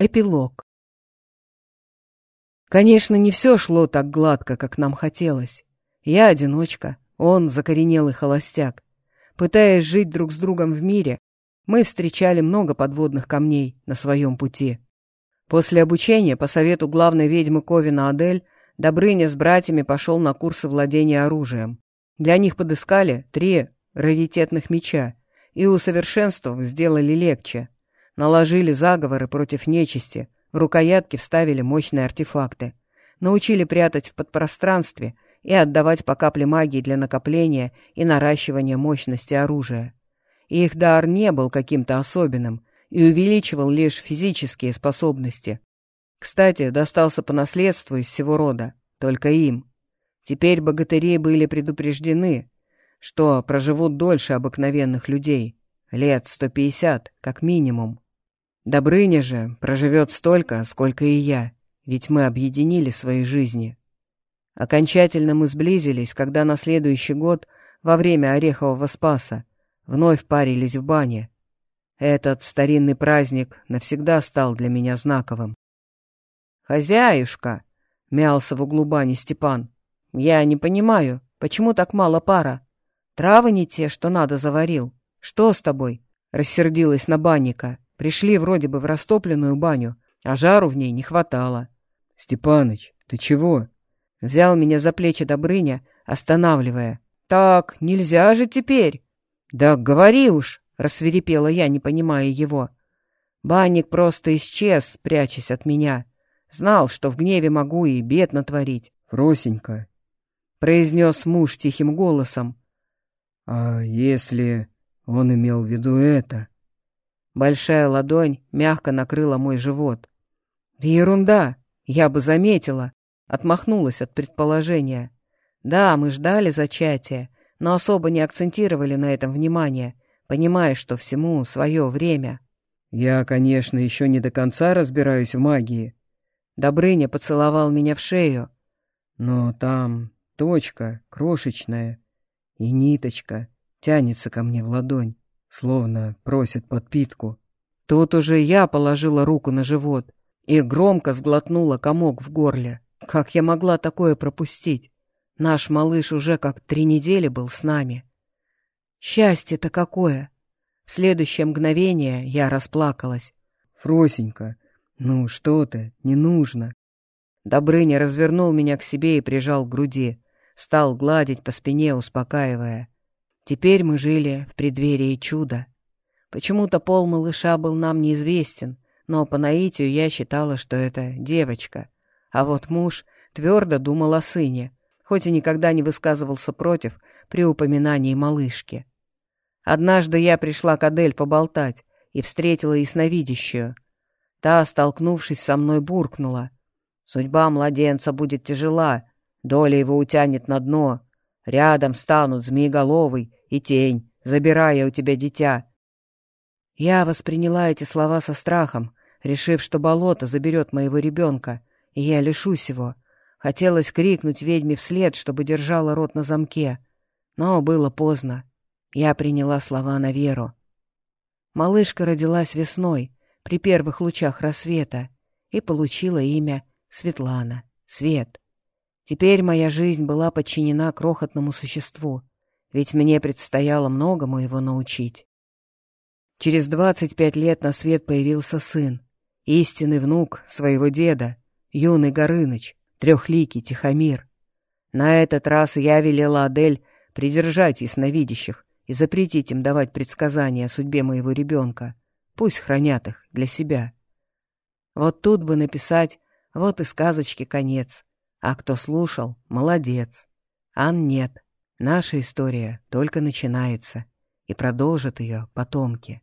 Эпилог. Конечно, не все шло так гладко, как нам хотелось. Я одиночка, он закоренелый холостяк. Пытаясь жить друг с другом в мире, мы встречали много подводных камней на своем пути. После обучения по совету главной ведьмы Ковина Адель Добрыня с братьями пошел на курсы владения оружием. Для них подыскали три раритетных меча и, усовершенствовав, сделали легче. Наложили заговоры против нечисти, в рукоятки вставили мощные артефакты. Научили прятать в подпространстве и отдавать по капле магии для накопления и наращивания мощности оружия. Их дар не был каким-то особенным и увеличивал лишь физические способности. Кстати, достался по наследству из всего рода, только им. Теперь богатыри были предупреждены, что проживут дольше обыкновенных людей, лет сто пятьдесят, как минимум. Добрыня же проживет столько, сколько и я, ведь мы объединили свои жизни. Окончательно мы сблизились, когда на следующий год, во время Орехового Спаса, вновь парились в бане. Этот старинный праздник навсегда стал для меня знаковым. «Хозяюшка!» — мялся в углу бани Степан. «Я не понимаю, почему так мало пара? Травы не те, что надо, заварил. Что с тобой?» — рассердилась на банника. Пришли вроде бы в растопленную баню, а жару в ней не хватало. «Степаныч, ты чего?» Взял меня за плечи Добрыня, останавливая. «Так, нельзя же теперь!» «Да говори уж!» — рассверепела я, не понимая его. Банник просто исчез, прячась от меня. Знал, что в гневе могу и бед натворить. «Фросенька», — произнес муж тихим голосом. «А если он имел в виду это?» Большая ладонь мягко накрыла мой живот. «Да ерунда! Я бы заметила!» Отмахнулась от предположения. «Да, мы ждали зачатия, но особо не акцентировали на этом внимание, понимая, что всему свое время». «Я, конечно, еще не до конца разбираюсь в магии», Добрыня поцеловал меня в шею. Но там точка крошечная, и ниточка тянется ко мне в ладонь, словно просит подпитку. Тут уже я положила руку на живот и громко сглотнула комок в горле. Как я могла такое пропустить? Наш малыш уже как три недели был с нами. Счастье-то какое! В следующее мгновение я расплакалась. «Фросенька, «Ну что ты, не нужно». Добрыня развернул меня к себе и прижал к груди. Стал гладить по спине, успокаивая. Теперь мы жили в преддверии чуда. Почему-то пол малыша был нам неизвестен, но по наитию я считала, что это девочка. А вот муж твердо думал о сыне, хоть и никогда не высказывался против при упоминании малышки. Однажды я пришла к Адель поболтать и встретила ясновидящую — Та, столкнувшись со мной, буркнула. «Судьба младенца будет тяжела, доля его утянет на дно. Рядом станут змееголовый и тень, забирая у тебя дитя». Я восприняла эти слова со страхом, решив, что болото заберет моего ребенка, и я лишусь его. Хотелось крикнуть ведьме вслед, чтобы держала рот на замке. Но было поздно. Я приняла слова на веру. Малышка родилась весной — при первых лучах рассвета и получила имя Светлана, Свет. Теперь моя жизнь была подчинена крохотному существу, ведь мне предстояло многому его научить. Через двадцать пять лет на свет появился сын, истинный внук своего деда, юный Горыныч, трехликий Тихомир. На этот раз я велела Адель придержать ясновидящих и запретить им давать предсказания о судьбе моего ребенка. Пусть хранят их для себя. Вот тут бы написать «Вот и сказочки конец», а кто слушал — молодец. Ан нет. Наша история только начинается, и продолжат ее потомки.